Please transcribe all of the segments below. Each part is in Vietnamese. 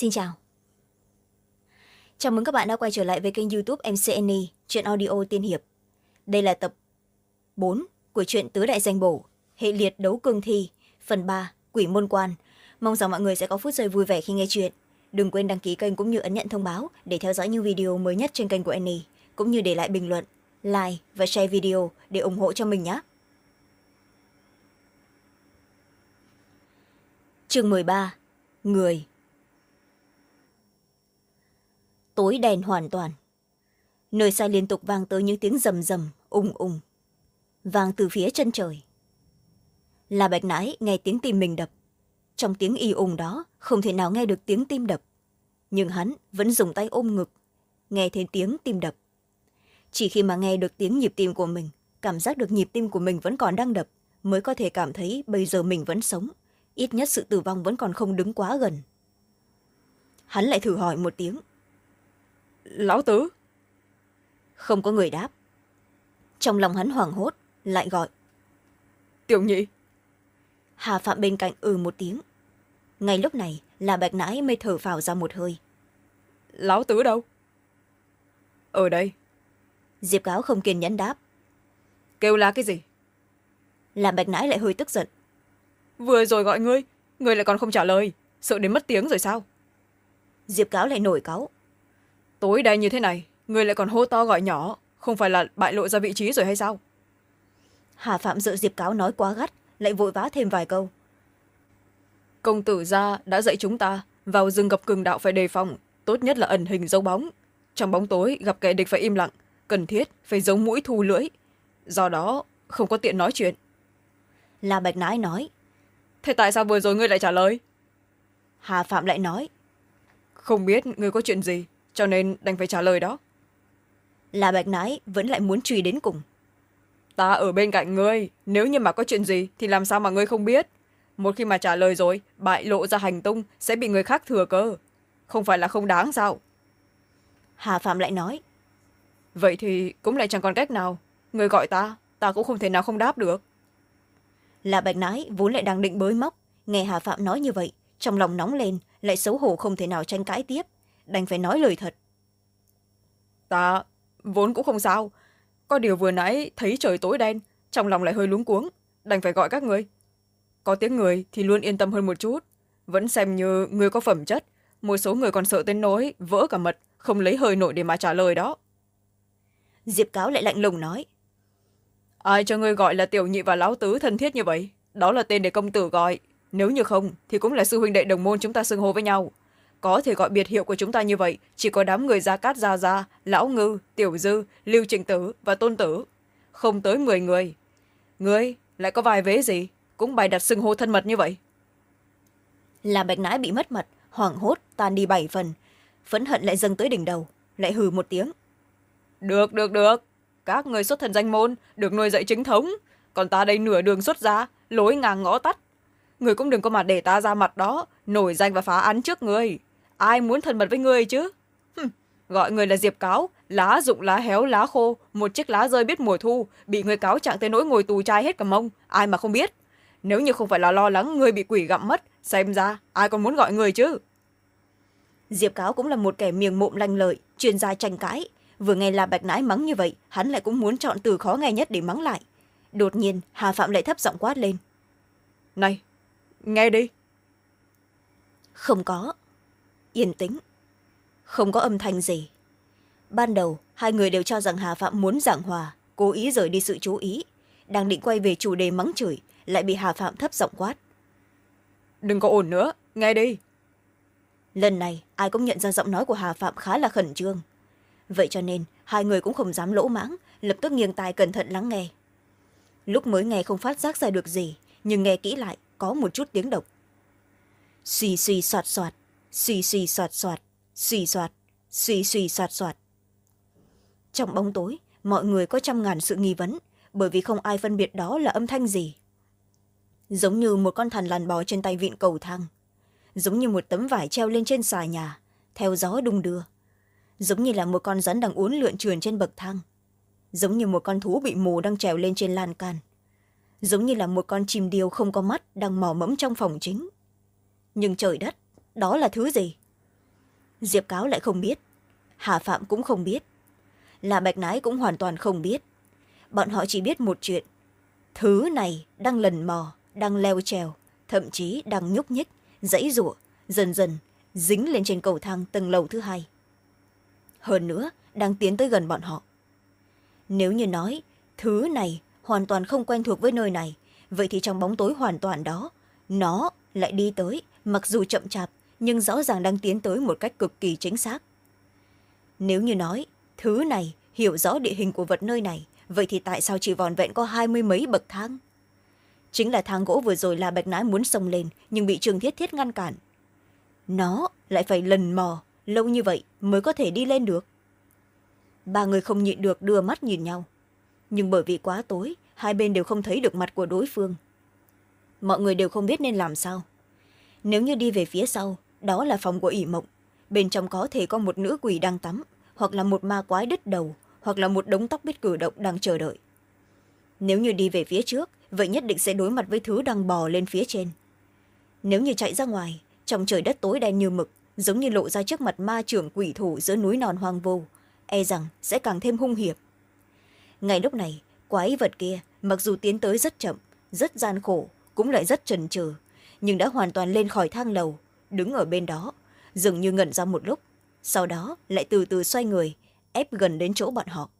xin chào. Chào mừng các bạn đã quay trở lại với kênh youtube mcne chuyện audio tiên hiệp. Đây là tập bốn của truyện tứ đại danh bổ, hệ liệt đấu cương thi, phần ba, quỷ môn quan. Mong rằng mọi người sẽ có phút giây vui vẻ khi nghe chuyện. Đừng quên đăng ký kênh cũng như ấn nhận thông báo để theo dõi những video mới nhất trên kênh của annie, cũng như để lại bình luận, like và share video để ủng hộ cho mình nhé. Chương mười ba, người. Tối đen hoàn toàn. Nơi xa liên tục vang tới những tiếng rầm rầm, ùng ùng, vang từ phía chân trời. Là bạch nãi nghe tiếng tim mình đập. Trong tiếng y ùng đó, không thể nào nghe được tiếng tim đập. Nhưng hắn vẫn dùng tay ôm ngực, nghe thấy tiếng tim đập. Chỉ khi mà nghe được tiếng nhịp tim của mình, cảm giác được nhịp tim của mình vẫn còn đang đập, mới có thể cảm thấy bây giờ mình vẫn sống. Ít nhất sự tử vong vẫn còn không đứng quá gần. Hắn lại thử hỏi một tiếng lão tứ. Không có người đáp. Trong lòng hắn hoảng hốt lại gọi. Tiểu nhị. Hà phạm bên cạnh ừ một tiếng. Ngay lúc này là bạch nãi mới thở phào ra một hơi. Lão tứ đâu? Ở đây. Diệp cáo không kiên nhẫn đáp. Kêu là cái gì? Làm bạch nãi lại hơi tức giận. Vừa rồi gọi ngươi ngươi lại còn không trả lời. Sợ đến mất tiếng rồi sao? Diệp cáo lại nổi cáu tối đây như thế này ngươi lại còn hô to gọi nhỏ không phải là bại lộ ra vị trí rồi hay sao? Hà phạm dự diệp cáo nói quá gắt lại vội vã thêm vài câu. Công tử gia đã dạy chúng ta vào rừng gặp cường đạo phải đề phòng tốt nhất là ẩn hình dấu bóng. Trong bóng tối gặp kẻ địch phải im lặng cần thiết phải giấu mũi thu lưỡi. Do đó không có tiện nói chuyện. La bạch nãi nói. Thế tại sao vừa rồi ngươi lại trả lời? Hà phạm lại nói. Không biết ngươi có chuyện gì cho nên đành phải trả lời đó. Là bạch nãi vẫn lại muốn truy đến cùng. Ta ở bên cạnh ngươi nếu như mà có chuyện gì thì làm sao mà ngươi không biết? Một khi mà trả lời rồi bại lộ ra hành tung sẽ bị người khác thừa cơ. Không phải là không đáng sao? Hà phạm lại nói. Vậy thì cũng lại chẳng còn cách nào. Người gọi ta ta cũng không thể nào không đáp được. Là bạch nãi vốn lại đang định bới móc. Nghe hà phạm nói như vậy trong lòng nóng lên lại xấu hổ không thể nào tranh cãi tiếp đành phải nói lời thật. Ta vốn cũng không sao. Có điều vừa nãy thấy trời tối đen trong lòng lại hơi luống cuống. Đành phải gọi các người. Có tiếng người thì luôn yên tâm hơn một chút. Vẫn xem như người có phẩm chất. Một số người còn sợ tên nối vỡ cả mật không lấy hơi nổi để mà trả lời đó. Diệp cáo lại lạnh lùng nói. Ai cho ngươi gọi là tiểu nhị và lão tứ thân thiết như vậy? Đó là tên để công tử gọi. Nếu như không thì cũng là sư huynh đệ đồng môn chúng ta xưng hô với nhau có thể gọi biệt hiệu của chúng ta như vậy chỉ có đám người gia cát gia gia lão ngư tiểu dư lưu trình tử và tôn tử. Không tới mười người. Ngươi lại có vài vế gì? Cũng bày đặt xưng hô thân mật như vậy. Là bạch nãi bị mất mật hoảng hốt tan đi bảy phần. Phẫn hận lại dâng tới đỉnh đầu lại hừ một tiếng. Được được được. Các người xuất thần danh môn được nuôi dạy chính thống. Còn ta đây nửa đường xuất ra lối ngang ngõ tắt. Người cũng đừng có mà để ta ra mặt đó nổi danh và phá án trước người ai muốn thân mật với người chứ? Hừm, gọi người là diệp cáo lá rụng lá héo lá khô một chiếc lá rơi biết mùa thu bị người cáo trạng tới nỗi ngồi tù trai hết cả mông ai mà không biết. Nếu như không phải là lo lắng người bị quỷ gặm mất xem ra ai còn muốn gọi người chứ? Diệp cáo cũng là một kẻ miệng mộm lanh lợi chuyên gia tranh cãi. Vừa nghe là bạch nãi mắng như vậy hắn lại cũng muốn chọn từ khó nghe nhất để mắng lại. Đột nhiên hà phạm lại thấp giọng quát lên. Này nghe đi. Không có yên tĩnh. Không có âm thanh gì. Ban đầu hai người đều cho rằng hà phạm muốn giảng hòa cố ý rời đi sự chú ý. Đang định quay về chủ đề mắng chửi lại bị hà phạm thấp giọng quát. Đừng có ổn nữa nghe đi. Lần này ai cũng nhận ra giọng nói của hà phạm khá là khẩn trương. Vậy cho nên hai người cũng không dám lỗ mãng lập tức nghiêng tai cẩn thận lắng nghe. Lúc mới nghe không phát giác ra được gì nhưng nghe kỹ lại có một chút tiếng độc suy suy soạt soạt xì xì soạt soạt xì soạt xì xì soạt soạt trong bóng tối, mọi người có trăm ngàn sự nghi vấn, bởi vì không ai phân biệt đó là âm thanh gì. Giống như một con thằn lằn bò trên tay vịn cầu thang. Giống như một tấm vải treo lên trên xà nhà, theo gió đung đưa. Giống như là một con rắn đang uốn lượn trườn trên bậc thang. Giống như một con thú bị mù đang trèo lên trên lan can. Giống như là một con chim điêu không có mắt đang mò mẫm trong phòng chính. Nhưng trời đất đó là thứ gì? Diệp cáo lại không biết. Hà phạm cũng không biết. Là bạch nái cũng hoàn toàn không biết. Bọn họ chỉ biết một chuyện. Thứ này đang lần mò, đang leo trèo, thậm chí đang nhúc nhích, dãy rụa dần dần dính lên trên cầu thang tầng lầu thứ hai. Hơn nữa, đang tiến tới gần bọn họ. Nếu như nói, thứ này hoàn toàn không quen thuộc với nơi này, vậy thì trong bóng tối hoàn toàn đó, nó lại đi tới, mặc dù chậm chạp nhưng rõ ràng đang tiến tới một cách cực kỳ chính xác. Nếu như nói, thứ này hiểu rõ địa hình của vật nơi này, vậy thì tại sao chỉ vòn vẹn có hai mươi mấy bậc thang? Chính là thang gỗ vừa rồi là bạch nãi muốn xông lên, nhưng bị trường thiết thiết ngăn cản. Nó lại phải lần mò, lâu như vậy mới có thể đi lên được. Ba người không nhịn được đưa mắt nhìn nhau. Nhưng bởi vì quá tối, hai bên đều không thấy được mặt của đối phương. Mọi người đều không biết nên làm sao. Nếu như đi về phía sau đó là phòng của ỷ mộng. Bên trong có thể có một nữ quỷ đang tắm, hoặc là một ma quái đứt đầu, hoặc là một đống tóc biết cử động đang chờ đợi. Nếu như đi về phía trước, vậy nhất định sẽ đối mặt với thứ đang bò lên phía trên. Nếu như chạy ra ngoài, trong trời đất tối đen như mực, giống như lộ ra trước mặt ma trưởng quỷ thủ giữa núi non hoang vô e rằng sẽ càng thêm hung hiểm. Ngay lúc này, quái vật kia, mặc dù tiến tới rất chậm, rất gian khổ, cũng lại rất trần trừ nhưng đã hoàn toàn lên khỏi thang lầu đứng ở bên đó, dường như ngẩn ra một lúc, sau đó lại từ từ xoay người, ép gần đến chỗ bọn họ.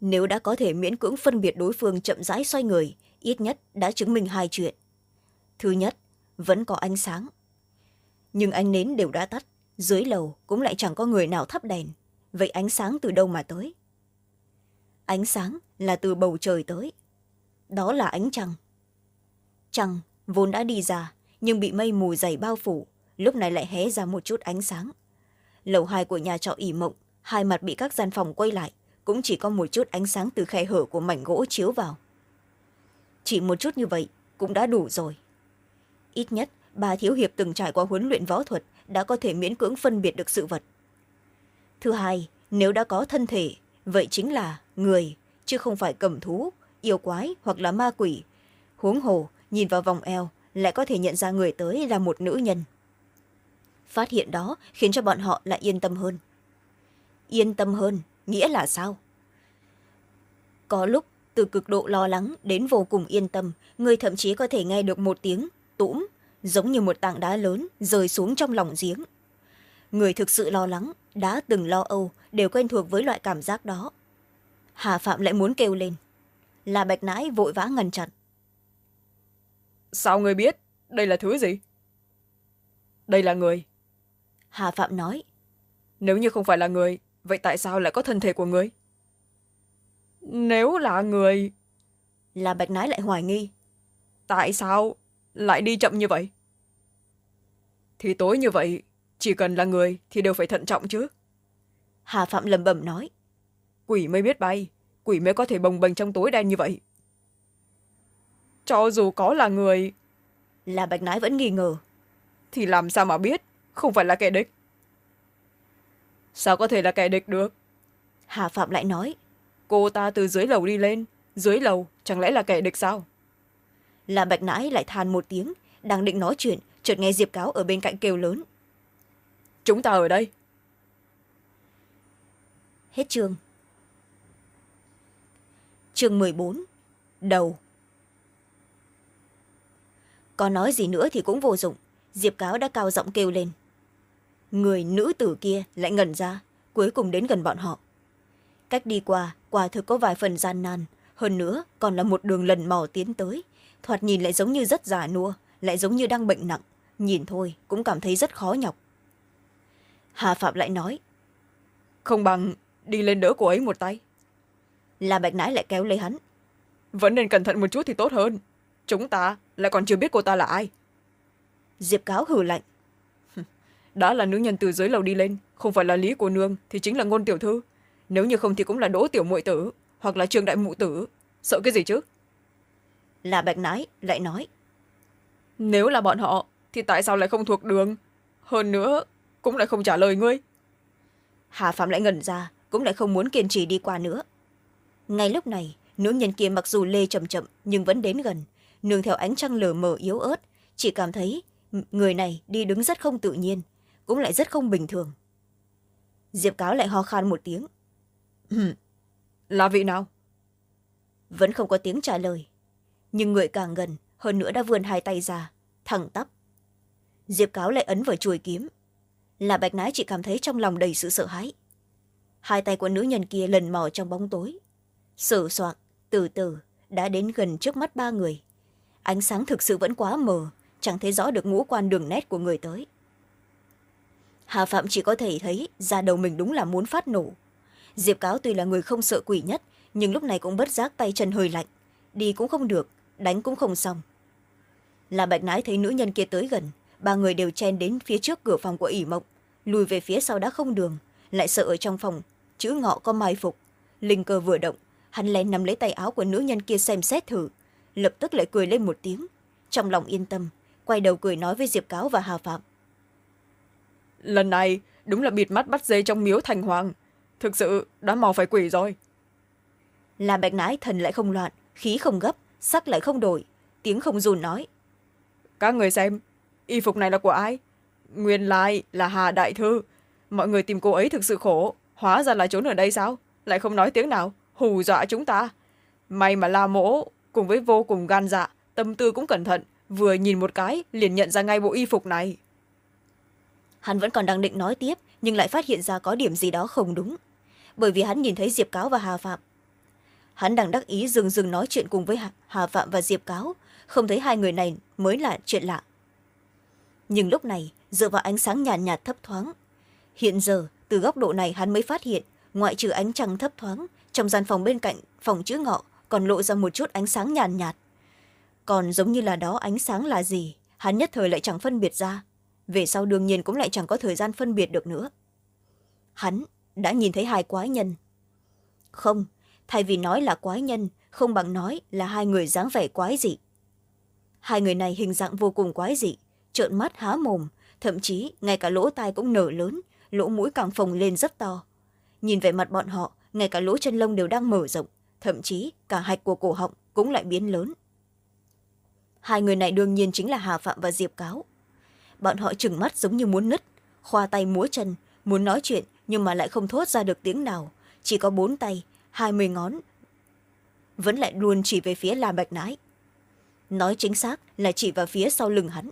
Nếu đã có thể miễn cưỡng phân biệt đối phương chậm rãi xoay người, ít nhất đã chứng minh hai chuyện. Thứ nhất, vẫn có ánh sáng. Nhưng ánh nến đều đã tắt, dưới lầu cũng lại chẳng có người nào thắp đèn. Vậy ánh sáng từ đâu mà tới? Ánh sáng là từ bầu trời tới. Đó là ánh trăng. Trăng vốn đã đi ra nhưng bị mây mù dày bao phủ, lúc này lại hé ra một chút ánh sáng. Lầu hai của nhà trọ ỉ mộng, hai mặt bị các gian phòng quay lại, cũng chỉ có một chút ánh sáng từ khe hở của mảnh gỗ chiếu vào. Chỉ một chút như vậy cũng đã đủ rồi. Ít nhất, bà thiếu hiệp từng trải qua huấn luyện võ thuật đã có thể miễn cưỡng phân biệt được sự vật. Thứ hai, nếu đã có thân thể, vậy chính là người, chứ không phải cầm thú, yêu quái hoặc là ma quỷ. Huống hồ, nhìn vào vòng eo lại có thể nhận ra người tới là một nữ nhân. Phát hiện đó khiến cho bọn họ lại yên tâm hơn. Yên tâm hơn nghĩa là sao? Có lúc, từ cực độ lo lắng đến vô cùng yên tâm, người thậm chí có thể nghe được một tiếng tũm giống như một tảng đá lớn rơi xuống trong lòng giếng. Người thực sự lo lắng đã từng lo âu, đều quen thuộc với loại cảm giác đó. Hà phạm lại muốn kêu lên. Là bạch nãi vội vã ngăn chặn sao người biết? Đây là thứ gì? Đây là người. Hà phạm nói. Nếu như không phải là người vậy tại sao lại có thân thể của người? Nếu là người là bạch nái lại hoài nghi. Tại sao lại đi chậm như vậy? Thì tối như vậy chỉ cần là người thì đều phải thận trọng chứ. Hà phạm lầm bầm nói. Quỷ mới biết bay quỷ mới có thể bồng bềnh trong tối đen như vậy cho dù có là người. Là bạch nái vẫn nghi ngờ. Thì làm sao mà biết? Không phải là kẻ địch. Sao có thể là kẻ địch được? Hà phạm lại nói. Cô ta từ dưới lầu đi lên. Dưới lầu chẳng lẽ là kẻ địch sao? Là bạch nãi lại than một tiếng đang định nói chuyện chợt nghe diệp cáo ở bên cạnh kêu lớn. Chúng ta ở đây. Hết chương. Chương mười bốn đầu có nói gì nữa thì cũng vô dụng. Diệp cáo đã cao giọng kêu lên. Người nữ tử kia lại ngẩn ra cuối cùng đến gần bọn họ. Cách đi qua quả thực có vài phần gian nan. Hơn nữa còn là một đường lần mò tiến tới. Thoạt nhìn lại giống như rất già nua lại giống như đang bệnh nặng. Nhìn thôi cũng cảm thấy rất khó nhọc. Hà phạm lại nói không bằng đi lên đỡ cô ấy một tay. Là bạch nãi lại kéo lấy hắn. Vẫn nên cẩn thận một chút thì tốt hơn. Chúng ta lại còn chưa biết cô ta là ai. Diệp cáo hừ lạnh. Đã là nữ nhân từ dưới lầu đi lên không phải là lý cô nương thì chính là ngôn tiểu thư. Nếu như không thì cũng là đỗ tiểu muội tử hoặc là trường đại mụ tử. Sợ cái gì chứ? Là bạch nái lại nói. Nếu là bọn họ thì tại sao lại không thuộc đường? Hơn nữa cũng lại không trả lời ngươi. Hà phạm lại ngẩn ra cũng lại không muốn kiên trì đi qua nữa. Ngay lúc này nữ nhân kia mặc dù lê chậm chậm nhưng vẫn đến gần nương theo ánh trăng lờ mờ yếu ớt. Chỉ cảm thấy người này đi đứng rất không tự nhiên cũng lại rất không bình thường. Diệp cáo lại ho khan một tiếng. Là vị nào? Vẫn không có tiếng trả lời nhưng người càng gần hơn nữa đã vươn hai tay ra thẳng tắp. Diệp cáo lại ấn vào chuôi kiếm. Là bạch nái chỉ cảm thấy trong lòng đầy sự sợ hãi. Hai tay của nữ nhân kia lần mò trong bóng tối. Sửa soạn từ từ đã đến gần trước mắt ba người ánh sáng thực sự vẫn quá mờ, chẳng thấy rõ được ngũ quan đường nét của người tới. Hà phạm chỉ có thể thấy da đầu mình đúng là muốn phát nổ. Diệp cáo tuy là người không sợ quỷ nhất, nhưng lúc này cũng bất giác tay chân hơi lạnh. Đi cũng không được, đánh cũng không xong. Là bạch nái thấy nữ nhân kia tới gần, ba người đều chen đến phía trước cửa phòng của ỷ mộng, lùi về phía sau đã không đường, lại sợ ở trong phòng, chữ ngọ có mai phục. Linh cơ vừa động, hắn lén nắm lấy tay áo của nữ nhân kia xem xét thử lập tức lại cười lên một tiếng. Trong lòng yên tâm quay đầu cười nói với diệp cáo và hà phạm. Lần này đúng là bịt mắt bắt dê trong miếu thành hoàng. Thực sự đã mò phải quỷ rồi. Là bạch nái thần lại không loạn khí không gấp sắc lại không đổi tiếng không dùn nói. Các người xem y phục này là của ai? Nguyên lai là hà đại thư. Mọi người tìm cô ấy thực sự khổ hóa ra là trốn ở đây sao? Lại không nói tiếng nào hù dọa chúng ta. May mà la mỗ cùng với vô cùng gan dạ tâm tư cũng cẩn thận vừa nhìn một cái liền nhận ra ngay bộ y phục này. Hắn vẫn còn đang định nói tiếp nhưng lại phát hiện ra có điểm gì đó không đúng. Bởi vì hắn nhìn thấy diệp cáo và hà phạm. Hắn đang đắc ý dừng dừng nói chuyện cùng với hà phạm và diệp cáo không thấy hai người này mới là chuyện lạ. Nhưng lúc này dựa vào ánh sáng nhàn nhạt, nhạt thấp thoáng hiện giờ từ góc độ này hắn mới phát hiện ngoại trừ ánh trăng thấp thoáng trong gian phòng bên cạnh phòng chữ ngọ còn lộ ra một chút ánh sáng nhàn nhạt, nhạt còn giống như là đó ánh sáng là gì? Hắn nhất thời lại chẳng phân biệt ra. Về sau đương nhiên cũng lại chẳng có thời gian phân biệt được nữa. Hắn đã nhìn thấy hai quái nhân. Không thay vì nói là quái nhân không bằng nói là hai người dáng vẻ quái dị. Hai người này hình dạng vô cùng quái dị trợn mắt há mồm thậm chí ngay cả lỗ tai cũng nở lớn lỗ mũi càng phồng lên rất to. Nhìn vẻ mặt bọn họ ngay cả lỗ chân lông đều đang mở rộng thậm chí cả hạch của cổ họng cũng lại biến lớn. Hai người này đương nhiên chính là hà phạm và diệp cáo. Bọn họ trừng mắt giống như muốn nứt, khoa tay múa chân, muốn nói chuyện nhưng mà lại không thốt ra được tiếng nào. Chỉ có bốn tay, hai mươi ngón, vẫn lại luôn chỉ về phía la bạch nái. Nói chính xác là chỉ vào phía sau lưng hắn.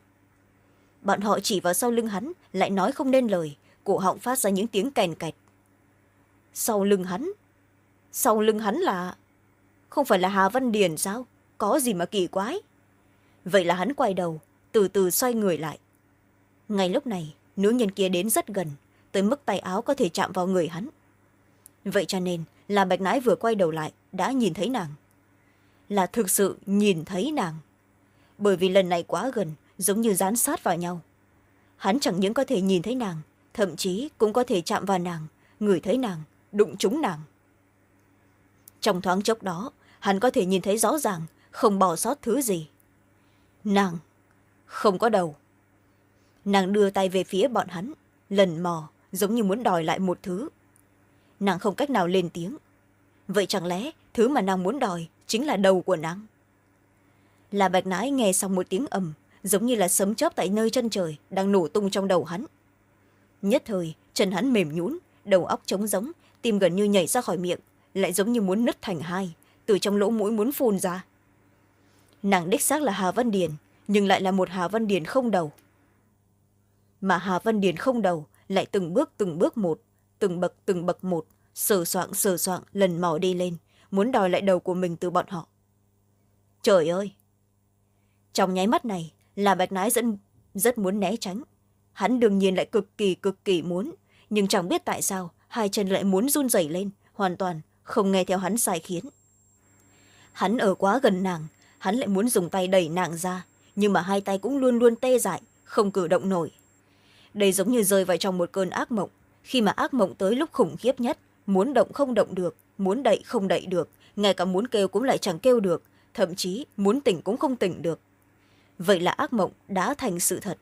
Bọn họ chỉ vào sau lưng hắn, lại nói không nên lời, cổ họng phát ra những tiếng kèn kẹt. Sau lưng hắn sau lưng hắn là, không phải là hà văn điền sao? Có gì mà kỳ quái? Vậy là hắn quay đầu, từ từ xoay người lại. Ngay lúc này, nữ nhân kia đến rất gần, tới mức tay áo có thể chạm vào người hắn. Vậy cho nên là bạch nãi vừa quay đầu lại, đã nhìn thấy nàng. Là thực sự nhìn thấy nàng. Bởi vì lần này quá gần, giống như dán sát vào nhau. Hắn chẳng những có thể nhìn thấy nàng, thậm chí cũng có thể chạm vào nàng, ngửi thấy nàng, đụng trúng nàng trong thoáng chốc đó, hắn có thể nhìn thấy rõ ràng không bỏ sót thứ gì. Nàng không có đầu. Nàng đưa tay về phía bọn hắn, lần mò, giống như muốn đòi lại một thứ. Nàng không cách nào lên tiếng. Vậy chẳng lẽ thứ mà nàng muốn đòi chính là đầu của nàng? Là bạch nãi nghe xong một tiếng ầm, giống như là sấm chớp tại nơi chân trời đang nổ tung trong đầu hắn. Nhất thời, chân hắn mềm nhũn, đầu óc trống giống tim gần như nhảy ra khỏi miệng lại giống như muốn nứt thành hai, từ trong lỗ mũi muốn phun ra. Nàng đích xác là hà văn điền, nhưng lại là một hà văn điền không đầu. Mà hà văn điền không đầu lại từng bước từng bước một, từng bậc từng bậc một, sờ soạng sờ soạng lần mò đi lên, muốn đòi lại đầu của mình từ bọn họ. Trời ơi! Trong nháy mắt này, là bạch nái dẫn, rất muốn né tránh. Hắn đương nhiên lại cực kỳ cực kỳ muốn, nhưng chẳng biết tại sao hai chân lại muốn run rẩy lên, hoàn toàn không nghe theo hắn sai khiến. Hắn ở quá gần nàng, hắn lại muốn dùng tay đẩy nàng ra, nhưng mà hai tay cũng luôn luôn tê dại, không cử động nổi. Đây giống như rơi vào trong một cơn ác mộng. Khi mà ác mộng tới lúc khủng khiếp nhất, muốn động không động được, muốn đậy không đậy được, ngay cả muốn kêu cũng lại chẳng kêu được, thậm chí muốn tỉnh cũng không tỉnh được. Vậy là ác mộng đã thành sự thật.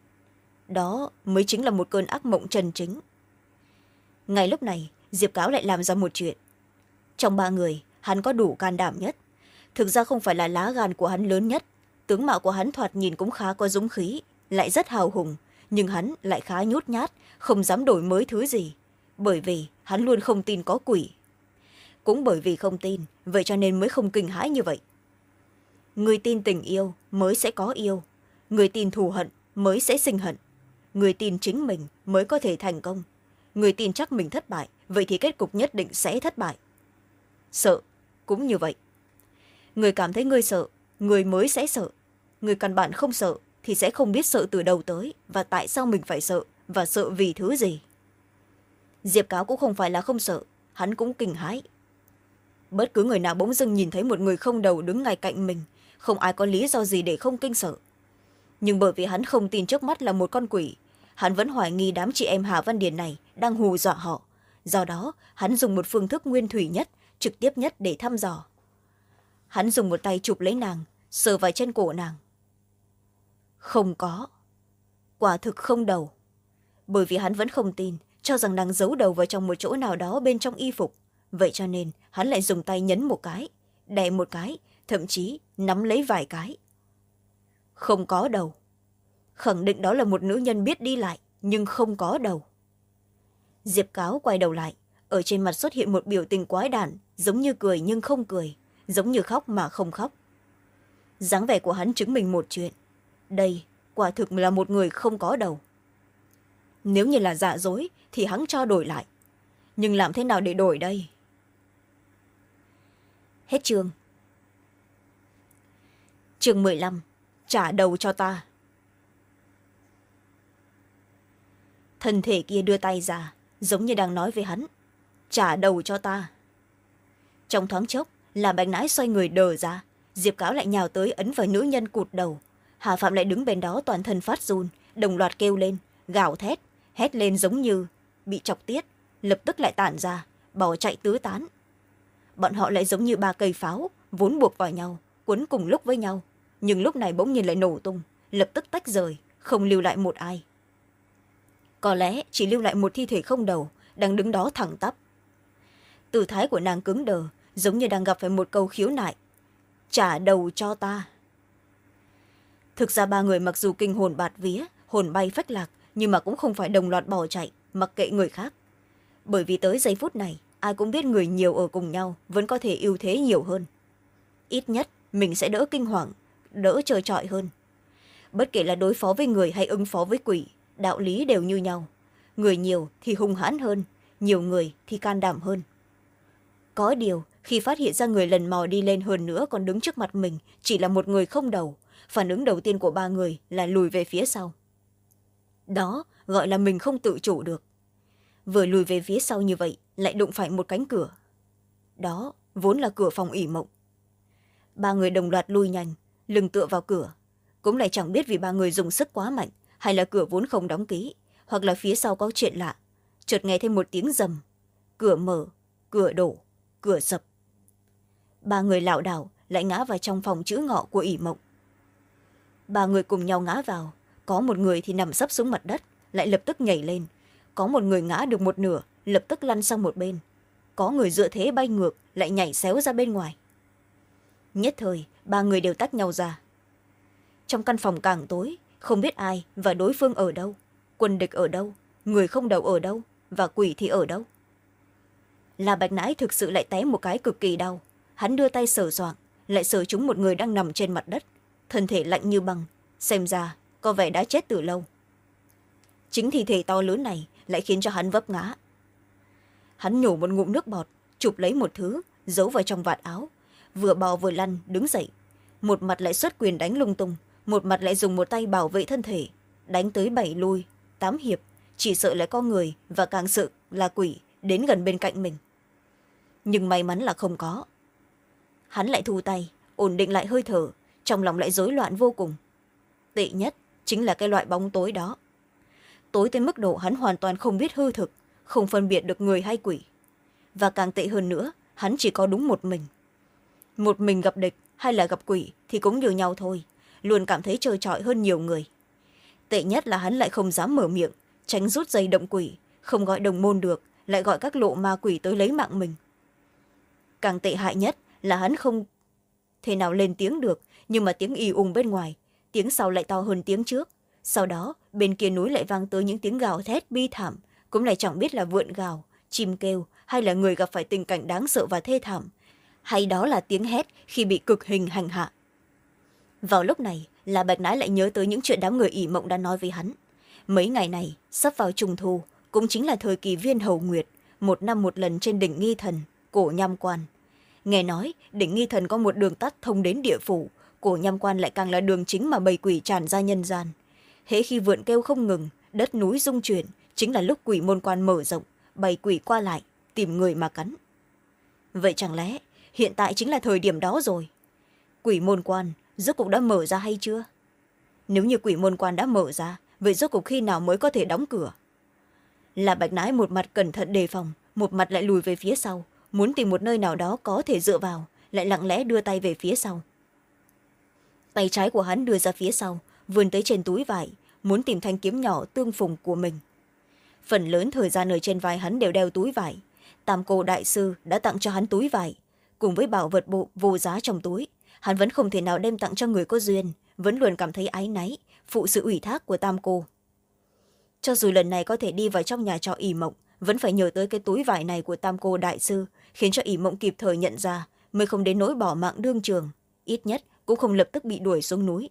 Đó mới chính là một cơn ác mộng chân chính. Ngay lúc này, diệp cáo lại làm ra một chuyện trong ba người, hắn có đủ can đảm nhất. Thực ra không phải là lá gan của hắn lớn nhất. Tướng mạo của hắn thoạt nhìn cũng khá có dũng khí, lại rất hào hùng. Nhưng hắn lại khá nhút nhát, không dám đổi mới thứ gì. Bởi vì hắn luôn không tin có quỷ. Cũng bởi vì không tin, vậy cho nên mới không kinh hãi như vậy. Người tin tình yêu mới sẽ có yêu. Người tin thù hận mới sẽ sinh hận. Người tin chính mình mới có thể thành công. Người tin chắc mình thất bại, vậy thì kết cục nhất định sẽ thất bại sợ. Cũng như vậy. Người cảm thấy người sợ, người mới sẽ sợ. Người căn bản không sợ thì sẽ không biết sợ từ đầu tới và tại sao mình phải sợ và sợ vì thứ gì. Diệp cáo cũng không phải là không sợ, hắn cũng kinh hãi. Bất cứ người nào bỗng dưng nhìn thấy một người không đầu đứng ngay cạnh mình, không ai có lý do gì để không kinh sợ. Nhưng bởi vì hắn không tin trước mắt là một con quỷ, hắn vẫn hoài nghi đám chị em hà văn điền này đang hù dọa họ. Do đó, hắn dùng một phương thức nguyên thủy nhất trực tiếp nhất để thăm dò. Hắn dùng một tay chụp lấy nàng, sờ vào chân cổ nàng. Không có. Quả thực không đầu. Bởi vì hắn vẫn không tin, cho rằng nàng giấu đầu vào trong một chỗ nào đó bên trong y phục. Vậy cho nên, hắn lại dùng tay nhấn một cái, đè một cái, thậm chí nắm lấy vài cái. Không có đầu. Khẳng định đó là một nữ nhân biết đi lại, nhưng không có đầu. Diệp cáo quay đầu lại, ở trên mặt xuất hiện một biểu tình quái đản giống như cười nhưng không cười, giống như khóc mà không khóc. Dáng vẻ của hắn chứng minh một chuyện. Đây, quả thực là một người không có đầu. Nếu như là giả dối, thì hắn cho đổi lại. Nhưng làm thế nào để đổi đây? Hết chương. Chương mười lăm. Trả đầu cho ta. Thân thể kia đưa tay ra, giống như đang nói với hắn. Trả đầu cho ta trong thoáng chốc là bánh nãi xoay người đờ ra. Diệp cáo lại nhào tới ấn vào nữ nhân cụt đầu. Hà phạm lại đứng bên đó toàn thân phát run, đồng loạt kêu lên, gào thét, hét lên giống như bị chọc tiết, lập tức lại tản ra, bỏ chạy tứ tán. Bọn họ lại giống như ba cây pháo, vốn buộc vào nhau quấn cùng lúc với nhau, nhưng lúc này bỗng nhiên lại nổ tung, lập tức tách rời, không lưu lại một ai. Có lẽ chỉ lưu lại một thi thể không đầu, đang đứng đó thẳng tắp. Tư thái của nàng cứng đờ giống như đang gặp phải một câu khiếu nại. Trả đầu cho ta. Thực ra ba người mặc dù kinh hồn bạt vía, hồn bay phách lạc, nhưng mà cũng không phải đồng loạt bỏ chạy, mặc kệ người khác. Bởi vì tới giây phút này, ai cũng biết người nhiều ở cùng nhau vẫn có thể ưu thế nhiều hơn. Ít nhất, mình sẽ đỡ kinh hoàng, đỡ trơ trọi hơn. Bất kể là đối phó với người hay ứng phó với quỷ, đạo lý đều như nhau. Người nhiều thì hung hãn hơn, nhiều người thì can đảm hơn. Có điều khi phát hiện ra người lần mò đi lên hơn nữa còn đứng trước mặt mình, chỉ là một người không đầu. Phản ứng đầu tiên của ba người là lùi về phía sau. Đó gọi là mình không tự chủ được. Vừa lùi về phía sau như vậy, lại đụng phải một cánh cửa. Đó vốn là cửa phòng ỉ mộng. Ba người đồng loạt lui nhanh, lưng tựa vào cửa. Cũng lại chẳng biết vì ba người dùng sức quá mạnh, hay là cửa vốn không đóng ký, hoặc là phía sau có chuyện lạ. Chợt nghe thêm một tiếng rầm. Cửa mở, cửa đổ, cửa sập ba người lảo đảo lại ngã vào trong phòng chữ ngọ của ỉ mộng. Ba người cùng nhau ngã vào, có một người thì nằm sấp xuống mặt đất, lại lập tức nhảy lên. Có một người ngã được một nửa, lập tức lăn sang một bên. Có người dựa thế bay ngược, lại nhảy xéo ra bên ngoài. Nhất thời, ba người đều tách nhau ra. Trong căn phòng càng tối, không biết ai và đối phương ở đâu, quân địch ở đâu, người không đầu ở đâu và quỷ thì ở đâu. Là bạch nãi thực sự lại té một cái cực kỳ đau hắn đưa tay sờ soạng, lại sờ chúng một người đang nằm trên mặt đất. Thân thể lạnh như băng, xem ra có vẻ đã chết từ lâu. Chính thi thể to lớn này lại khiến cho hắn vấp ngã. Hắn nhổ một ngụm nước bọt, chụp lấy một thứ, giấu vào trong vạt áo. Vừa bò vừa lăn, đứng dậy. Một mặt lại xuất quyền đánh lung tung, một mặt lại dùng một tay bảo vệ thân thể. Đánh tới bảy lui, tám hiệp, chỉ sợ lại có người và càng sợ là quỷ đến gần bên cạnh mình. Nhưng may mắn là không có hắn lại thu tay, ổn định lại hơi thở, trong lòng lại rối loạn vô cùng. Tệ nhất chính là cái loại bóng tối đó. Tối tới mức độ hắn hoàn toàn không biết hư thực, không phân biệt được người hay quỷ. Và càng tệ hơn nữa, hắn chỉ có đúng một mình. Một mình gặp địch hay là gặp quỷ thì cũng như nhau thôi, luôn cảm thấy trơ trọi hơn nhiều người. Tệ nhất là hắn lại không dám mở miệng, tránh rút dây động quỷ, không gọi đồng môn được, lại gọi các lộ ma quỷ tới lấy mạng mình. Càng tệ hại nhất là hắn không thể nào lên tiếng được, nhưng mà tiếng y ùng bên ngoài, tiếng sau lại to hơn tiếng trước. Sau đó, bên kia núi lại vang tới những tiếng gào thét bi thảm, cũng lại chẳng biết là vượn gào, chim kêu, hay là người gặp phải tình cảnh đáng sợ và thê thảm, hay đó là tiếng hét khi bị cực hình hành hạ. Vào lúc này là bạch nãi lại nhớ tới những chuyện đám người ỉ mộng đã nói với hắn. Mấy ngày này, sắp vào trung thu, cũng chính là thời kỳ viên hầu nguyệt, một năm một lần trên đỉnh nghi thần, cổ nham quan nghe nói, đỉnh nghi thần có một đường tắt thông đến địa phủ. Cổ nham quan lại càng là đường chính mà bầy quỷ tràn ra nhân gian. Hễ khi vượn kêu không ngừng, đất núi rung chuyển, chính là lúc quỷ môn quan mở rộng, bầy quỷ qua lại, tìm người mà cắn. Vậy chẳng lẽ, hiện tại chính là thời điểm đó rồi? Quỷ môn quan, rốt cục đã mở ra hay chưa? Nếu như quỷ môn quan đã mở ra, vậy rốt cục khi nào mới có thể đóng cửa? Là bạch nái một mặt cẩn thận đề phòng, một mặt lại lùi về phía sau muốn tìm một nơi nào đó có thể dựa vào, lại lặng lẽ đưa tay về phía sau. Tay trái của hắn đưa ra phía sau, vươn tới trên túi vải, muốn tìm thanh kiếm nhỏ tương phùng của mình. Phần lớn thời gian ở trên vai hắn đều đeo túi vải. Tam cô đại sư đã tặng cho hắn túi vải. Cùng với bảo vật bộ vô giá trong túi, hắn vẫn không thể nào đem tặng cho người có duyên, vẫn luôn cảm thấy áy náy, phụ sự ủy thác của tam cô. Cho dù lần này có thể đi vào trong nhà trọ ỉ mộng vẫn phải nhờ tới cái túi vải này của tam cô đại sư, khiến cho ỷ mộng kịp thời nhận ra, mới không đến nỗi bỏ mạng đương trường. Ít nhất, cũng không lập tức bị đuổi xuống núi.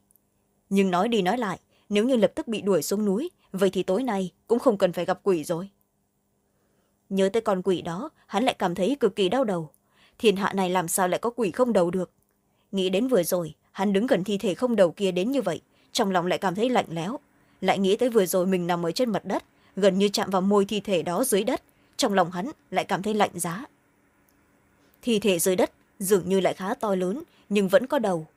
Nhưng nói đi nói lại, nếu như lập tức bị đuổi xuống núi, vậy thì tối nay cũng không cần phải gặp quỷ rồi. Nhớ tới con quỷ đó, hắn lại cảm thấy cực kỳ đau đầu. Thiên hạ này làm sao lại có quỷ không đầu được? Nghĩ đến vừa rồi, hắn đứng gần thi thể không đầu kia đến như vậy, trong lòng lại cảm thấy lạnh lẽo. Lại nghĩ tới vừa rồi mình nằm ở trên mặt đất gần như chạm vào môi thi thể đó dưới đất, trong lòng hắn lại cảm thấy lạnh giá. Thi thể dưới đất dường như lại khá to lớn, nhưng vẫn có đầu.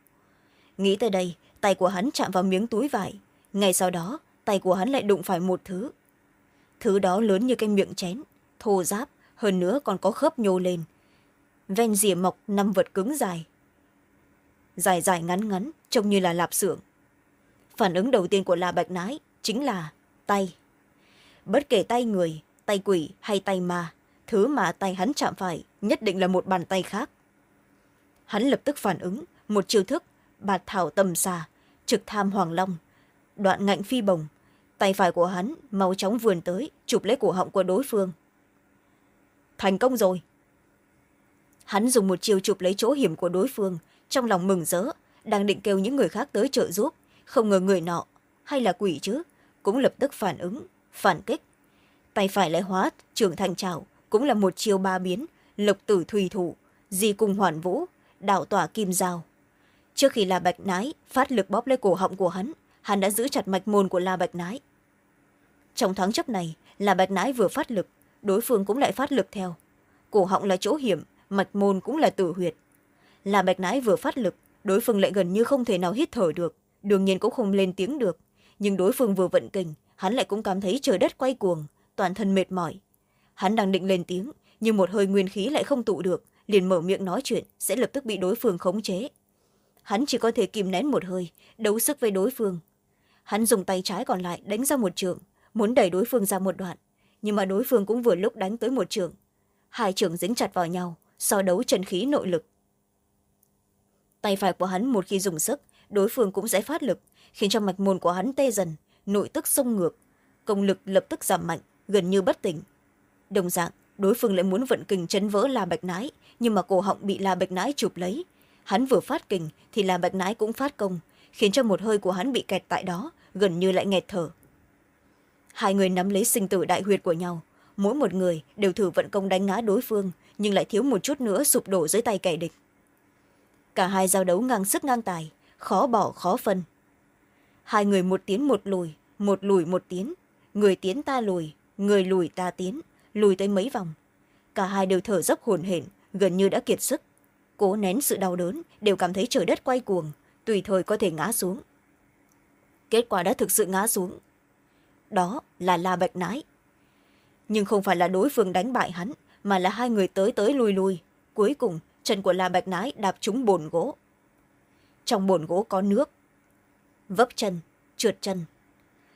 Nghĩ tới đây, tay của hắn chạm vào miếng túi vải. Ngay sau đó, tay của hắn lại đụng phải một thứ. Thứ đó lớn như cái miệng chén, thô giáp hơn nữa còn có khớp nhô lên. Ven rìa mọc năm vật cứng dài. Dài dài ngắn ngắn, trông như là lạp xưởng. Phản ứng đầu tiên của la bạch nái chính là tay bất kể tay người, tay quỷ hay tay ma, thứ mà tay hắn chạm phải nhất định là một bàn tay khác. Hắn lập tức phản ứng, một chiêu thức, bạt thảo tầm xà trực tham hoàng long. Đoạn ngạnh phi bồng tay phải của hắn mau chóng vườn tới, chụp lấy cổ họng của đối phương. Thành công rồi. Hắn dùng một chiều chụp lấy chỗ hiểm của đối phương, trong lòng mừng rỡ, đang định kêu những người khác tới trợ giúp, không ngờ người nọ, hay là quỷ chứ, cũng lập tức phản ứng phản kích. Tay phải lại hóa trưởng thành trào, cũng là một chiêu ba biến, lộc tử thùy thủ, di cùng hoàn vũ, đạo tỏa kim dao trước khi la bạch nái phát lực bóp lấy cổ họng của hắn hắn đã giữ chặt mạch môn của la bạch nái. Trong tháng chấp này, la bạch nái vừa phát lực, đối phương cũng lại phát lực theo. Cổ họng là chỗ hiểm, mạch môn cũng là tử huyệt. La bạch nái vừa phát lực, đối phương lại gần như không thể nào hít thở được, đương nhiên cũng không lên tiếng được, nhưng đối phương vừa vận kình hắn lại cũng cảm thấy trời đất quay cuồng, toàn thân mệt mỏi. Hắn đang định lên tiếng, nhưng một hơi nguyên khí lại không tụ được, liền mở miệng nói chuyện, sẽ lập tức bị đối phương khống chế. Hắn chỉ có thể kìm nén một hơi, đấu sức với đối phương. Hắn dùng tay trái còn lại đánh ra một trường, muốn đẩy đối phương ra một đoạn, nhưng mà đối phương cũng vừa lúc đánh tới một trường. Hai trường dính chặt vào nhau, so đấu chân khí nội lực. Tay phải của hắn một khi dùng sức, đối phương cũng sẽ phát lực, khiến cho mạch môn của hắn tê dần nội tức sông ngược, công lực lập tức giảm mạnh, gần như bất tỉnh. Đồng dạng, đối phương lại muốn vận kình chấn vỡ la bạch nái, nhưng mà cổ họng bị la bạch nái chụp lấy. Hắn vừa phát kình thì la bạch nái cũng phát công, khiến cho một hơi của hắn bị kẹt tại đó, gần như lại nghẹt thở. Hai người nắm lấy sinh tử đại huyệt của nhau, mỗi một người đều thử vận công đánh ngã đối phương, nhưng lại thiếu một chút nữa sụp đổ dưới tay kẻ địch. Cả hai giao đấu ngang sức ngang tài, khó bỏ khó phân hai người một tiến một lùi một lùi một tiến. Người tiến ta lùi, người lùi ta tiến, lùi tới mấy vòng. Cả hai đều thở dốc hồn hển, gần như đã kiệt sức. Cố nén sự đau đớn, đều cảm thấy trời đất quay cuồng, tùy thời có thể ngã xuống. Kết quả đã thực sự ngã xuống. Đó là la bạch nái nhưng không phải là đối phương đánh bại hắn, mà là hai người tới tới lui lui. Cuối cùng, chân của la bạch nái đạp trúng bồn gỗ. Trong bồn gỗ có nước vấp chân, trượt chân.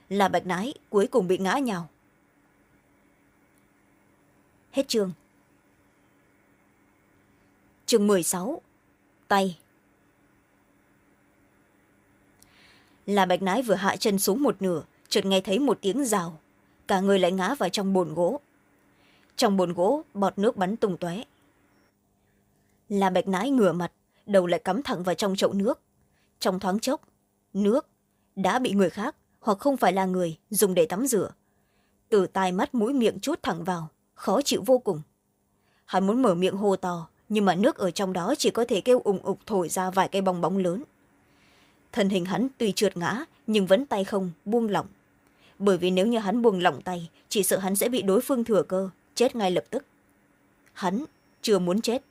Là bạch nái cuối cùng bị ngã nhào. Hết chương. Chương mười sáu, tay. Là bạch nái vừa hạ chân xuống một nửa, chợt nghe thấy một tiếng rào. Cả người lại ngã vào trong bồn gỗ. Trong bồn gỗ, bọt nước bắn tung tóe. Là bạch nái ngửa mặt, đầu lại cắm thẳng vào trong chậu nước. Trong thoáng chốc nước, đã bị người khác hoặc không phải là người dùng để tắm rửa. Từ tai mắt mũi miệng chút thẳng vào, khó chịu vô cùng. Hắn muốn mở miệng hô to, nhưng mà nước ở trong đó chỉ có thể kêu ủng ục thổi ra vài cây bong bóng lớn. Thân hình hắn tuy trượt ngã, nhưng vẫn tay không buông lỏng. Bởi vì nếu như hắn buông lỏng tay, chỉ sợ hắn sẽ bị đối phương thừa cơ, chết ngay lập tức. Hắn chưa muốn chết.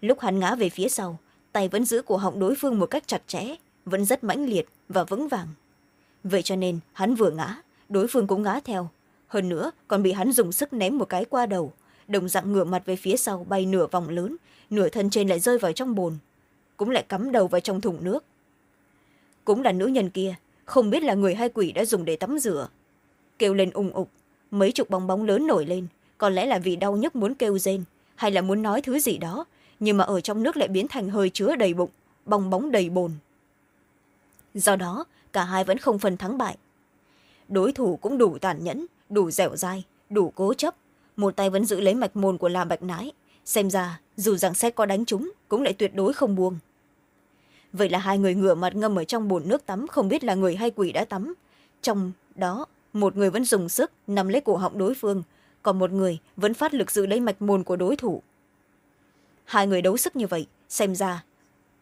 Lúc hắn ngã về phía sau, tay vẫn giữ cổ họng đối phương một cách chặt chẽ vẫn rất mãnh liệt và vững vàng. Vậy cho nên, hắn vừa ngã, đối phương cũng ngã theo. Hơn nữa, còn bị hắn dùng sức ném một cái qua đầu, đồng dạng ngửa mặt về phía sau bay nửa vòng lớn, nửa thân trên lại rơi vào trong bồn, cũng lại cắm đầu vào trong thùng nước. Cũng là nữ nhân kia, không biết là người hay quỷ đã dùng để tắm rửa. Kêu lên ùng ục, mấy chục bong bóng lớn nổi lên, có lẽ là vì đau nhức muốn kêu rên, hay là muốn nói thứ gì đó, nhưng mà ở trong nước lại biến thành hơi chứa đầy bụng, bong bóng đầy bồn do đó, cả hai vẫn không phân thắng bại. Đối thủ cũng đủ tàn nhẫn, đủ dẻo dai, đủ cố chấp. Một tay vẫn giữ lấy mạch môn của la bạch nái xem ra, dù rằng xét có đánh chúng, cũng lại tuyệt đối không buông. Vậy là hai người ngửa mặt ngâm ở trong bồn nước tắm, không biết là người hay quỷ đã tắm. Trong đó, một người vẫn dùng sức nằm lấy cổ họng đối phương, còn một người vẫn phát lực giữ lấy mạch môn của đối thủ. Hai người đấu sức như vậy, xem ra,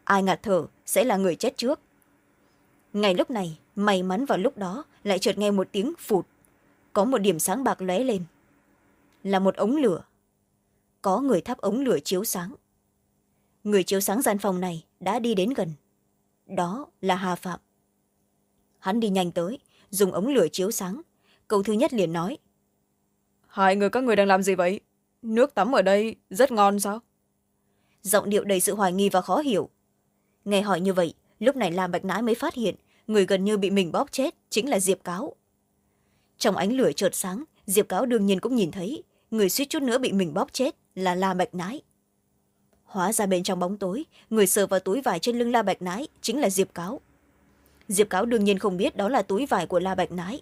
ai ngạt thở sẽ là người chết trước ngay lúc này may mắn vào lúc đó lại chợt nghe một tiếng phụt. Có một điểm sáng bạc lóe lên. Là một ống lửa. Có người thắp ống lửa chiếu sáng. Người chiếu sáng gian phòng này đã đi đến gần. Đó là hà phạm. Hắn đi nhanh tới dùng ống lửa chiếu sáng. Câu thứ nhất liền nói hai người các người đang làm gì vậy? Nước tắm ở đây rất ngon sao? Giọng điệu đầy sự hoài nghi và khó hiểu. Nghe hỏi như vậy lúc này la bạch nãi mới phát hiện, người gần như bị mình bóp chết chính là diệp cáo. Trong ánh lửa chợt sáng, diệp cáo đương nhiên cũng nhìn thấy, người suýt chút nữa bị mình bóp chết là la bạch nãi. Hóa ra bên trong bóng tối, người sờ vào túi vải trên lưng la bạch nãi chính là diệp cáo. Diệp cáo đương nhiên không biết đó là túi vải của la bạch nãi.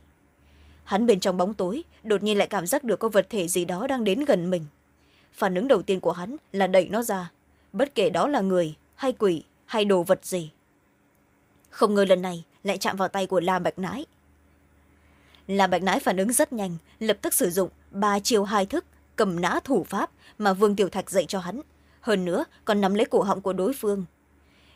Hắn bên trong bóng tối, đột nhiên lại cảm giác được có vật thể gì đó đang đến gần mình. Phản ứng đầu tiên của hắn là đẩy nó ra. Bất kể đó là người, hay quỷ, hay đồ vật gì không ngờ lần này lại chạm vào tay của la bạch nãi. La bạch nãi phản ứng rất nhanh, lập tức sử dụng ba chiêu hai thức, cầm nã thủ pháp mà vương tiểu thạch dạy cho hắn. Hơn nữa, còn nắm lấy cổ họng của đối phương.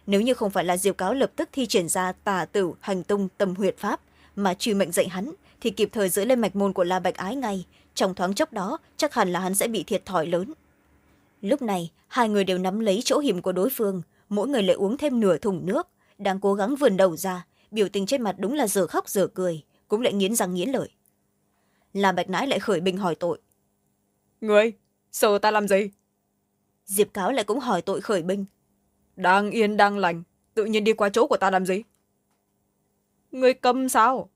Nếu như không phải là diều cáo lập tức thi triển ra tà tử hành tung tâm huyệt pháp mà truy mệnh dạy hắn, thì kịp thời giữ lên mạch môn của la bạch ái ngay. Trong thoáng chốc đó, chắc hẳn là hắn sẽ bị thiệt thòi lớn. Lúc này, hai người đều nắm lấy chỗ hiểm của đối phương, mỗi người lại uống thêm nửa thùng nước đang cố gắng vườn đầu ra. Biểu tình trên mặt đúng là giờ khóc giờ cười cũng lại nghiến răng nghiến lợi. La bạch nãi lại khởi binh hỏi tội. Người sợ ta làm gì? Diệp cáo lại cũng hỏi tội khởi binh. Đang yên đang lành tự nhiên đi qua chỗ của ta làm gì? Người câm sao?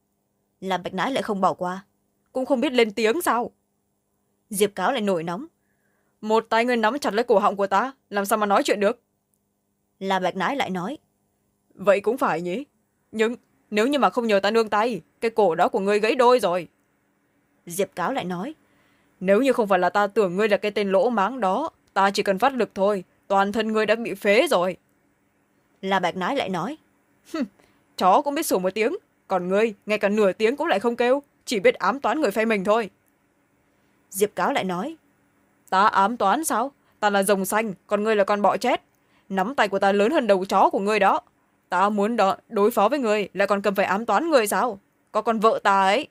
Làm bạch nãi lại không bỏ qua. Cũng không biết lên tiếng sao? Diệp cáo lại nổi nóng. Một tay ngươi nắm chặt lấy cổ họng của ta làm sao mà nói chuyện được? Là bạch nãi lại nói vậy cũng phải nhỉ? Nhưng nếu như mà không nhờ ta nương tay cái cổ đó của ngươi gãy đôi rồi. Diệp cáo lại nói nếu như không phải là ta tưởng ngươi là cái tên lỗ máng đó ta chỉ cần phát lực thôi toàn thân ngươi đã bị phế rồi. Là bạch nãi lại nói chó cũng biết sủa một tiếng còn ngươi ngay cả nửa tiếng cũng lại không kêu chỉ biết ám toán người phe mình thôi. Diệp cáo lại nói ta ám toán sao? Ta là rồng xanh còn ngươi là con bọ chết. Nắm tay của ta lớn hơn đầu chó của ngươi đó ta muốn đó, đối phó với ngươi lại còn cần phải ám toán ngươi sao? Có con vợ ta ấy.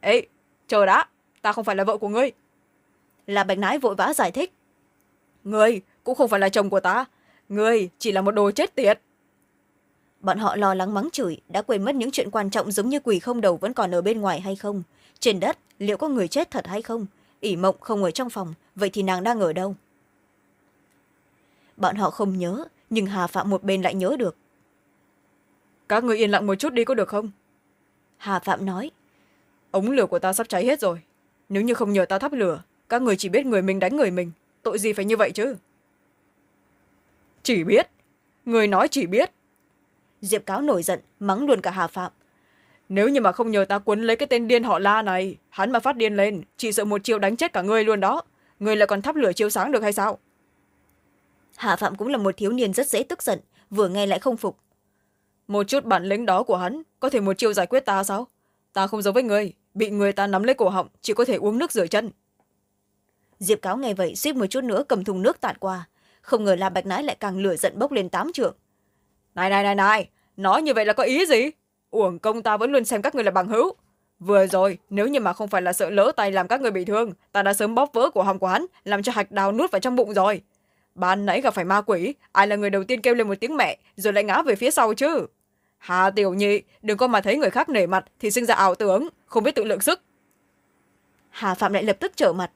Ê chờ đã ta không phải là vợ của ngươi. Là bạch nãi vội vã giải thích. Ngươi cũng không phải là chồng của ta. Ngươi chỉ là một đồ chết tiệt. Bọn họ lo lắng mắng chửi đã quên mất những chuyện quan trọng giống như quỷ không đầu vẫn còn ở bên ngoài hay không? Trên đất liệu có người chết thật hay không? Ỷ mộng không ở trong phòng vậy thì nàng đang ở đâu? Bọn họ không nhớ nhưng hà phạm một bên lại nhớ được. Các người yên lặng một chút đi có được không? Hà phạm nói. Ống lửa của ta sắp cháy hết rồi. Nếu như không nhờ ta thắp lửa các người chỉ biết người mình đánh người mình. Tội gì phải như vậy chứ? Chỉ biết. Người nói chỉ biết. Diệp cáo nổi giận mắng luôn cả hà phạm. Nếu như mà không nhờ ta quấn lấy cái tên điên họ la này hắn mà phát điên lên chỉ sợ một chiêu đánh chết cả ngươi luôn đó. Ngươi lại còn thắp lửa chiếu sáng được hay sao hạ phạm cũng là một thiếu niên rất dễ tức giận vừa nghe lại không phục. Một chút bản lĩnh đó của hắn có thể một chiêu giải quyết ta sao? Ta không giống với ngươi bị người ta nắm lấy cổ họng chỉ có thể uống nước rửa chân. Diệp cáo nghe vậy suýt một chút nữa cầm thùng nước tạt qua. Không ngờ la bạch nãi lại càng lửa giận bốc lên tám trượng. Này này này này nói như vậy là có ý gì? Uổng công ta vẫn luôn xem các người là bằng hữu. Vừa rồi nếu như mà không phải là sợ lỡ tay làm các người bị thương ta đã sớm bóp vỡ cổ họng của hắn làm cho hạch đào nuốt vào trong bụng rồi ban nãy gặp phải ma quỷ ai là người đầu tiên kêu lên một tiếng mẹ rồi lại ngã về phía sau chứ. Hà tiểu nhị đừng có mà thấy người khác nể mặt thì sinh ra ảo tưởng không biết tự lượng sức. Hà phạm lại lập tức trở mặt.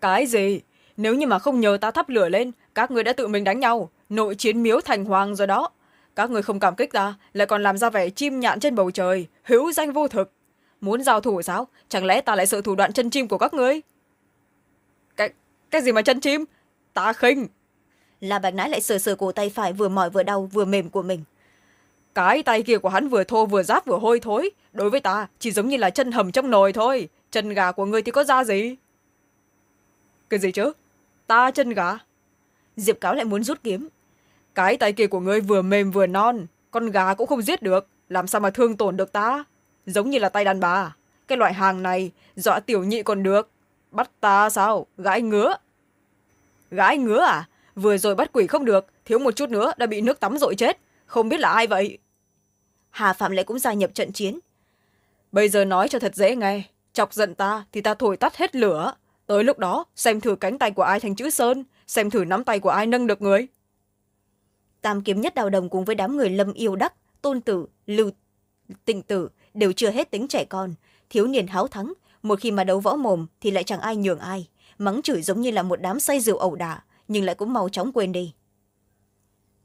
Cái gì? Nếu như mà không nhờ ta thắp lửa lên các người đã tự mình đánh nhau nội chiến miếu thành hoàng rồi đó. Các người không cảm kích ta lại còn làm ra vẻ chim nhạn trên bầu trời hữu danh vô thực. Muốn giao thủ sao? Chẳng lẽ ta lại sợ thủ đoạn chân chim của các ngươi? Cái cái gì mà chân chim ta khinh. Là bạch nãi lại sờ sờ cổ tay phải vừa mỏi vừa đau vừa mềm của mình. Cái tay kia của hắn vừa thô vừa giáp vừa hôi thối. Đối với ta chỉ giống như là chân hầm trong nồi thôi. Chân gà của ngươi thì có ra gì? Cái gì chứ? Ta chân gà. Diệp cáo lại muốn rút kiếm. Cái tay kia của ngươi vừa mềm vừa non. Con gà cũng không giết được. Làm sao mà thương tổn được ta? Giống như là tay đàn bà. Cái loại hàng này dọa tiểu nhị còn được. Bắt ta sao? Gãi ngứa gãi ngứa à? Vừa rồi bắt quỷ không được thiếu một chút nữa đã bị nước tắm dội chết. Không biết là ai vậy? Hà phạm lại cũng gia nhập trận chiến. Bây giờ nói cho thật dễ nghe. Chọc giận ta thì ta thổi tắt hết lửa. Tới lúc đó xem thử cánh tay của ai thành chữ sơn xem thử nắm tay của ai nâng được người. Tam kiếm nhất đào đồng cùng với đám người lâm yêu đắc tôn tử lưu tịnh tử đều chưa hết tính trẻ con thiếu niên háo thắng một khi mà đấu võ mồm thì lại chẳng ai nhường ai mắng chửi giống như là một đám say rượu ẩu đả, nhưng lại cũng mau chóng quên đi.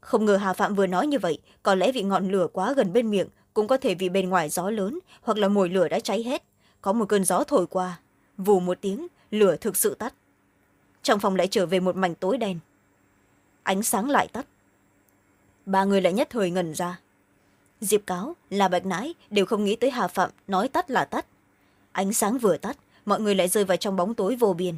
Không ngờ hà phạm vừa nói như vậy, có lẽ vì ngọn lửa quá gần bên miệng, cũng có thể vì bên ngoài gió lớn, hoặc là mồi lửa đã cháy hết. Có một cơn gió thổi qua, vù một tiếng, lửa thực sự tắt. Trong phòng lại trở về một mảnh tối đen. Ánh sáng lại tắt. Ba người lại nhất thời ngần ra. Diệp cáo là bạch nãi đều không nghĩ tới hà phạm nói tắt là tắt. Ánh sáng vừa tắt, mọi người lại rơi vào trong bóng tối vô biên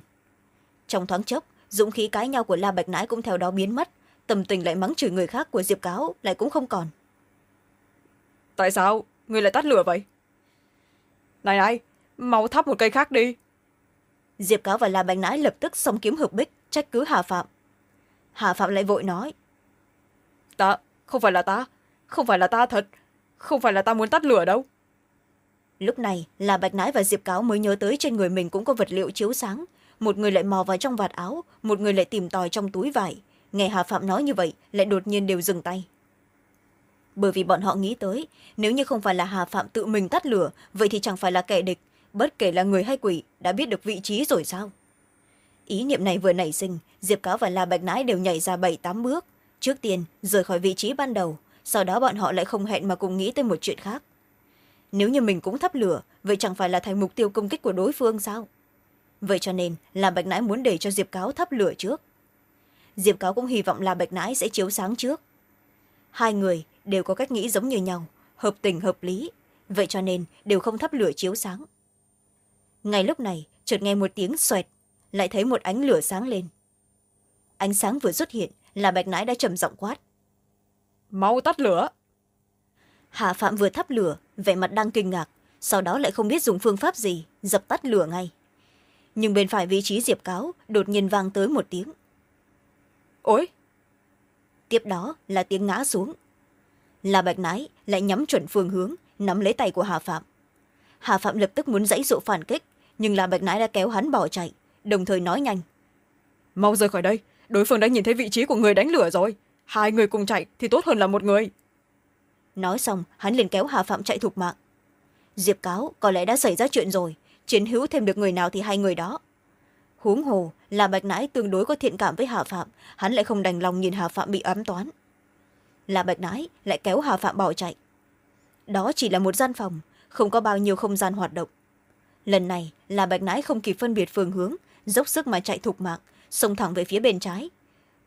trong thoáng chốc dũng khí cãi nhau của la bạch nãi cũng theo đó biến mất. Tâm tình lại mắng chửi người khác của diệp cáo lại cũng không còn. Tại sao? Người lại tắt lửa vậy? Này này mau thắp một cây khác đi. Diệp cáo và la bạch nãi lập tức xông kiếm hợp bích trách cứ hà phạm. Hà phạm lại vội nói. Ta không phải là ta không phải là ta thật không phải là ta muốn tắt lửa đâu. Lúc này là bạch nãi và diệp cáo mới nhớ tới trên người mình cũng có vật liệu chiếu sáng một người lại mò vào trong vạt áo, một người lại tìm tòi trong túi vải. Nghe hà phạm nói như vậy, lại đột nhiên đều dừng tay. Bởi vì bọn họ nghĩ tới, nếu như không phải là hà phạm tự mình tắt lửa, vậy thì chẳng phải là kẻ địch, bất kể là người hay quỷ, đã biết được vị trí rồi sao? Ý niệm này vừa nảy sinh, diệp cáo và la bạch nãi đều nhảy ra bảy, tám bước. Trước tiên, rời khỏi vị trí ban đầu, sau đó bọn họ lại không hẹn mà cùng nghĩ tới một chuyện khác. Nếu như mình cũng thắp lửa, vậy chẳng phải là thành mục tiêu công kích của đối phương sao? Vậy cho nên là bạch nãi muốn để cho diệp cáo thắp lửa trước. Diệp cáo cũng hy vọng là bạch nãi sẽ chiếu sáng trước. Hai người đều có cách nghĩ giống như nhau hợp tình hợp lý. Vậy cho nên đều không thắp lửa chiếu sáng. Ngay lúc này chợt nghe một tiếng xoẹt lại thấy một ánh lửa sáng lên. Ánh sáng vừa xuất hiện là bạch nãi đã trầm giọng quát. Mau tắt lửa! Hà phạm vừa thắp lửa vẻ mặt đang kinh ngạc sau đó lại không biết dùng phương pháp gì dập tắt lửa ngay nhưng bên phải vị trí diệp cáo đột nhiên vang tới một tiếng. Ôi! Tiếp đó là tiếng ngã xuống. Là bạch nái lại nhắm chuẩn phương hướng nắm lấy tay của hà phạm. Hà phạm lập tức muốn dãy dụ phản kích nhưng là bạch nái đã kéo hắn bỏ chạy đồng thời nói nhanh. Mau rời khỏi đây đối phương đã nhìn thấy vị trí của người đánh lửa rồi. Hai người cùng chạy thì tốt hơn là một người. Nói xong hắn liền kéo hà phạm chạy thục mạng. Diệp cáo có lẽ đã xảy ra chuyện rồi chiến hữu thêm được người nào thì hai người đó. Huống hồ là bạch nãi tương đối có thiện cảm với hà phạm, hắn lại không đành lòng nhìn hà phạm bị ám toán. Là bạch nãi lại kéo hà phạm bỏ chạy. Đó chỉ là một gian phòng, không có bao nhiêu không gian hoạt động. Lần này là bạch nãi không kịp phân biệt phương hướng, dốc sức mà chạy thục mạng, xông thẳng về phía bên trái.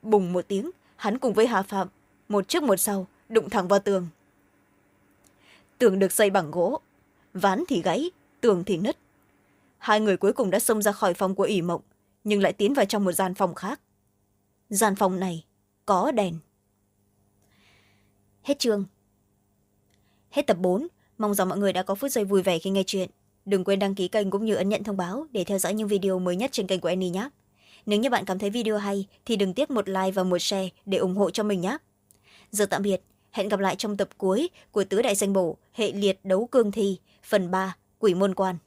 Bùng một tiếng, hắn cùng với hà phạm, một trước một sau, đụng thẳng vào tường. Tường được xây bằng gỗ, ván thì gãy, tường thì nứt hai người cuối cùng đã xông ra khỏi phòng của ỷ mộng, nhưng lại tiến vào trong một gian phòng khác. Gian phòng này có đèn. Hết chương. Hết tập bốn. Mong rằng mọi người đã có phút giây vui vẻ khi nghe chuyện. Đừng quên đăng ký kênh cũng như ấn nhận thông báo để theo dõi những video mới nhất trên kênh của annie nhé. Nếu như bạn cảm thấy video hay thì đừng tiếc một like và một share để ủng hộ cho mình nhé. Giờ tạm biệt. Hẹn gặp lại trong tập cuối của tứ đại danh bổ, hệ liệt đấu cương thi, phần ba, quỷ môn quan.